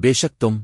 بے شک تم